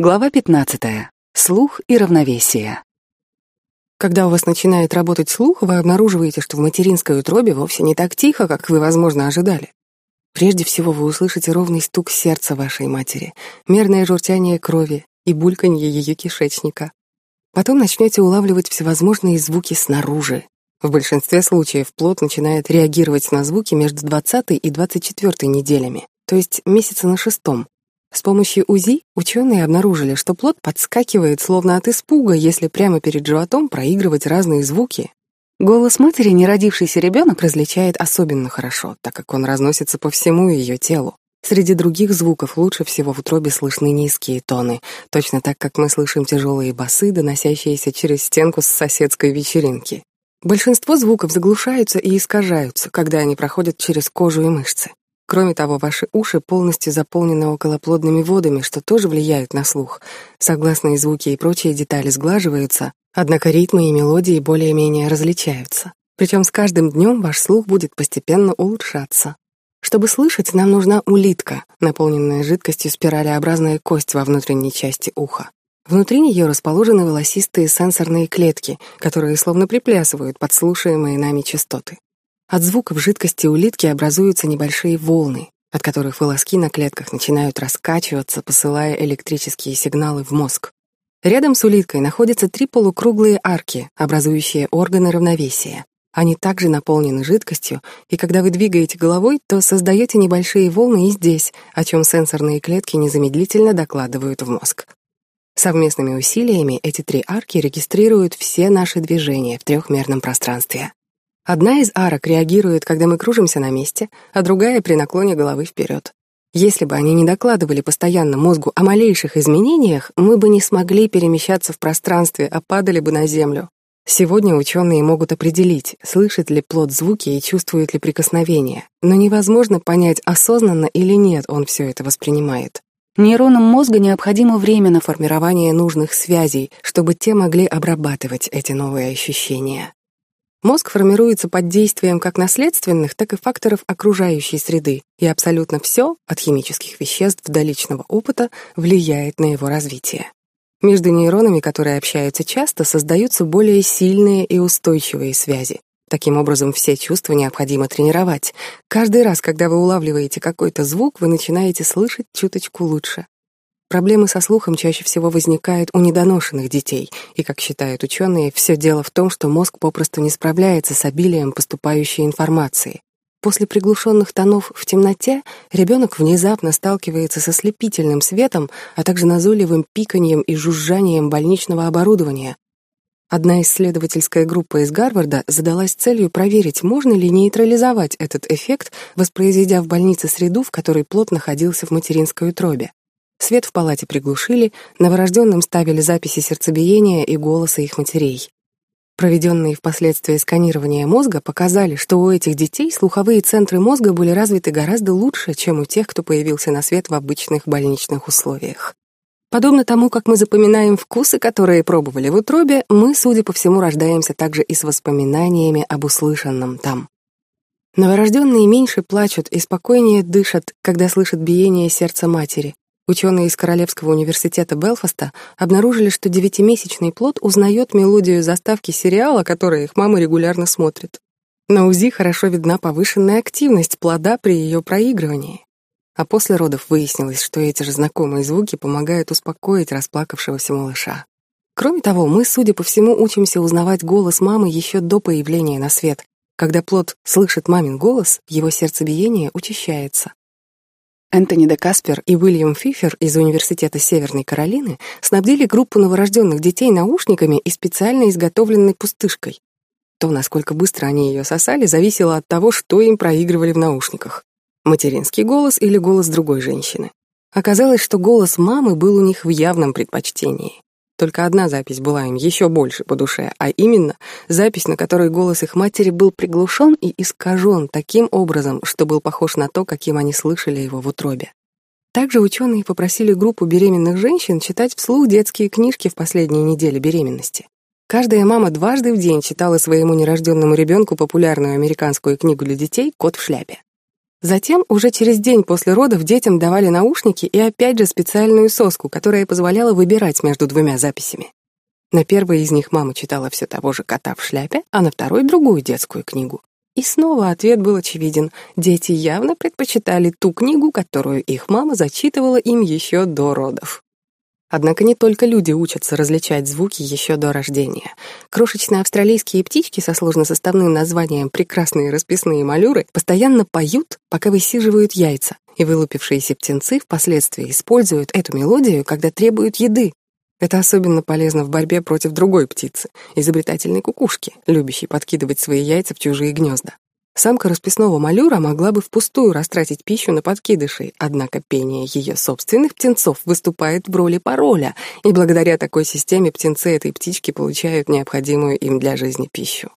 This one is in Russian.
Глава 15. Слух и равновесие. Когда у вас начинает работать слух, вы обнаруживаете, что в материнской утробе вовсе не так тихо, как вы, возможно, ожидали. Прежде всего вы услышите ровный стук сердца вашей матери, мерное журчание крови и бульканье ее кишечника. Потом начнете улавливать всевозможные звуки снаружи. В большинстве случаев плод начинает реагировать на звуки между 20 и 24 неделями, то есть месяца на шестом, с помощью УЗИ ученые обнаружили, что плод подскакивает словно от испуга, если прямо перед животом проигрывать разные звуки. Голос матери неродившийся ребенок различает особенно хорошо, так как он разносится по всему ее телу. Среди других звуков лучше всего в утробе слышны низкие тоны, точно так, как мы слышим тяжелые басы, доносящиеся через стенку с соседской вечеринки. Большинство звуков заглушаются и искажаются, когда они проходят через кожу и мышцы. Кроме того, ваши уши полностью заполнены околоплодными водами, что тоже влияет на слух. Согласные звуки и прочие детали сглаживаются, однако ритмы и мелодии более-менее различаются. Причем с каждым днем ваш слух будет постепенно улучшаться. Чтобы слышать, нам нужна улитка, наполненная жидкостью спиралеобразная кость во внутренней части уха. Внутри нее расположены волосистые сенсорные клетки, которые словно приплясывают подслушаемые нами частоты. От звуков жидкости улитки образуются небольшие волны, от которых волоски на клетках начинают раскачиваться, посылая электрические сигналы в мозг. Рядом с улиткой находятся три полукруглые арки, образующие органы равновесия. Они также наполнены жидкостью, и когда вы двигаете головой, то создаете небольшие волны и здесь, о чем сенсорные клетки незамедлительно докладывают в мозг. Совместными усилиями эти три арки регистрируют все наши движения в трехмерном пространстве. Одна из арок реагирует, когда мы кружимся на месте, а другая при наклоне головы вперед. Если бы они не докладывали постоянно мозгу о малейших изменениях, мы бы не смогли перемещаться в пространстве, а падали бы на землю. Сегодня ученые могут определить, слышит ли плод звуки и чувствует ли прикосновение, но невозможно понять, осознанно или нет он все это воспринимает. Нейронам мозга необходимо время на формирование нужных связей, чтобы те могли обрабатывать эти новые ощущения. Мозг формируется под действием как наследственных, так и факторов окружающей среды, и абсолютно все, от химических веществ до личного опыта, влияет на его развитие. Между нейронами, которые общаются часто, создаются более сильные и устойчивые связи. Таким образом, все чувства необходимо тренировать. Каждый раз, когда вы улавливаете какой-то звук, вы начинаете слышать чуточку лучше. Проблемы со слухом чаще всего возникают у недоношенных детей, и, как считают ученые, все дело в том, что мозг попросту не справляется с обилием поступающей информации. После приглушенных тонов в темноте ребенок внезапно сталкивается со слепительным светом, а также назойливым пиканьем и жужжанием больничного оборудования. Одна исследовательская группа из Гарварда задалась целью проверить, можно ли нейтрализовать этот эффект, воспроизведя в больнице среду, в которой плод находился в материнской утробе. Свет в палате приглушили, новорожденным ставили записи сердцебиения и голоса их матерей. Проведенные впоследствии сканирования мозга показали, что у этих детей слуховые центры мозга были развиты гораздо лучше, чем у тех, кто появился на свет в обычных больничных условиях. Подобно тому, как мы запоминаем вкусы, которые пробовали в утробе, мы, судя по всему, рождаемся также и с воспоминаниями об услышанном там. Новорожденные меньше плачут и спокойнее дышат, когда слышат биение сердца матери, Ученые из Королевского университета Белфаста обнаружили, что девятимесячный плод узнает мелодию заставки сериала, который их мама регулярно смотрит. На УЗИ хорошо видна повышенная активность плода при ее проигрывании. А после родов выяснилось, что эти же знакомые звуки помогают успокоить расплакавшегося малыша. Кроме того, мы, судя по всему, учимся узнавать голос мамы еще до появления на свет. Когда плод слышит мамин голос, его сердцебиение учащается. Энтони де Каспер и Уильям Фифер из Университета Северной Каролины снабдили группу новорожденных детей наушниками и специально изготовленной пустышкой. То, насколько быстро они ее сосали, зависело от того, что им проигрывали в наушниках. Материнский голос или голос другой женщины. Оказалось, что голос мамы был у них в явном предпочтении. Только одна запись была им еще больше по душе, а именно запись, на которой голос их матери был приглушен и искажен таким образом, что был похож на то, каким они слышали его в утробе. Также ученые попросили группу беременных женщин читать вслух детские книжки в последние недели беременности. Каждая мама дважды в день читала своему нерожденному ребенку популярную американскую книгу для детей «Кот в шляпе». Затем, уже через день после родов, детям давали наушники и опять же специальную соску, которая позволяла выбирать между двумя записями. На первой из них мама читала все того же кота в шляпе, а на второй — другую детскую книгу. И снова ответ был очевиден. Дети явно предпочитали ту книгу, которую их мама зачитывала им еще до родов. Однако не только люди учатся различать звуки еще до рождения. Крошечные австралийские птички со сложносоставным названием «прекрасные расписные малюры» постоянно поют, пока высиживают яйца, и вылупившиеся птенцы впоследствии используют эту мелодию, когда требуют еды. Это особенно полезно в борьбе против другой птицы, изобретательной кукушки, любящей подкидывать свои яйца в чужие гнезда. Самка расписного малюра могла бы впустую растратить пищу на подкидышей, однако пение ее собственных птенцов выступает в роли пароля, и благодаря такой системе птенцы этой птички получают необходимую им для жизни пищу.